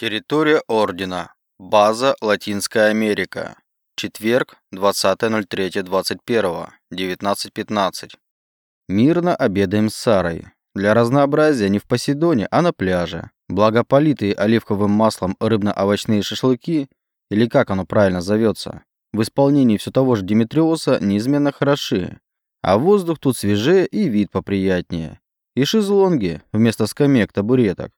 Территория Ордена. База Латинская Америка. Четверг, 20.03.21. 19.15. Мирно обедаем с Сарой. Для разнообразия не в Поседоне, а на пляже. Благо политые оливковым маслом рыбно-овощные шашлыки, или как оно правильно зовется, в исполнении все того же Димитриоса неизменно хороши. А воздух тут свежее и вид поприятнее. И шезлонги вместо скамеек табуреток.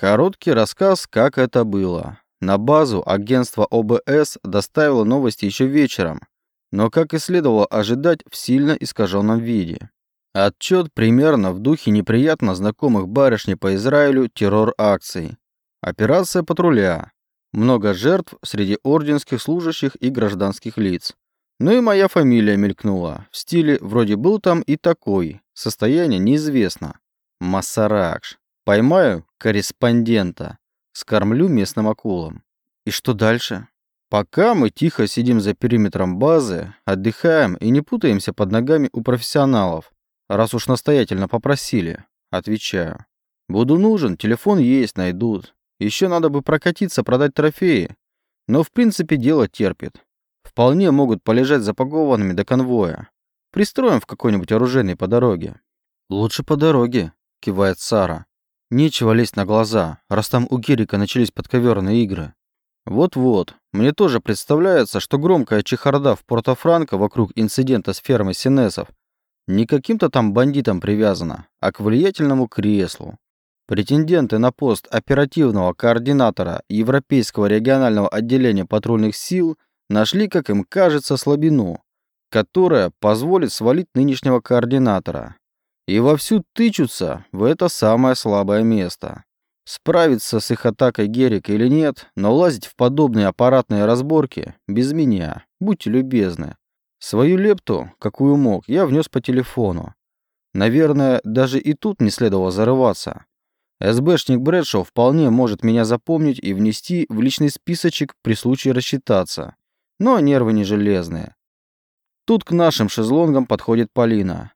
Короткий рассказ, как это было. На базу агентство ОБС доставило новости еще вечером, но, как и следовало ожидать, в сильно искаженном виде. Отчет примерно в духе неприятно знакомых барышни по Израилю террор-акций. Операция патруля. Много жертв среди орденских служащих и гражданских лиц. Ну и моя фамилия мелькнула. В стиле вроде был там и такой. Состояние неизвестно. Массаракш. Поймаю корреспондента, скормлю местным акулам. И что дальше? Пока мы тихо сидим за периметром базы, отдыхаем и не путаемся под ногами у профессионалов, раз уж настоятельно попросили, отвечаю. Буду нужен, телефон есть, найдут. Еще надо бы прокатиться, продать трофеи. Но в принципе дело терпит. Вполне могут полежать запакованными до конвоя. Пристроим в какой-нибудь оружейный по дороге. Лучше по дороге, кивает Сара. Нечего лезть на глаза, раз там у Кирика начались подковерные игры. Вот-вот, мне тоже представляется, что громкая чехарда в Порто-Франко вокруг инцидента с фермой Синесов не каким-то там бандитам привязана, а к влиятельному креслу. Претенденты на пост оперативного координатора Европейского регионального отделения патрульных сил нашли, как им кажется, слабину, которая позволит свалить нынешнего координатора и вовсю тычутся в это самое слабое место. Справиться с их атакой Герик или нет, но лазить в подобные аппаратные разборки без меня, будьте любезны. Свою лепту, какую мог, я внес по телефону. Наверное, даже и тут не следовало зарываться. СБшник Брэдшоу вполне может меня запомнить и внести в личный списочек при случае рассчитаться. Но нервы не железные. Тут к нашим шезлонгам подходит Полина.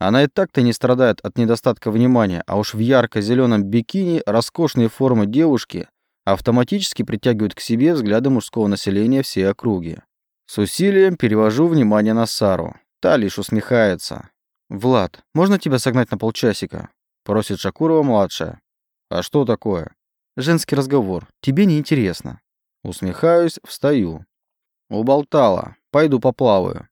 Она и так-то не страдает от недостатка внимания, а уж в ярко-зеленом бикини роскошные формы девушки автоматически притягивают к себе взгляды мужского населения всей округи. С усилием перевожу внимание на Сару. Та лишь усмехается. «Влад, можно тебя согнать на полчасика?» Просит Шакурова-младшая. «А что такое?» «Женский разговор. Тебе не интересно». Усмехаюсь, встаю. «Уболтала. Пойду поплаваю».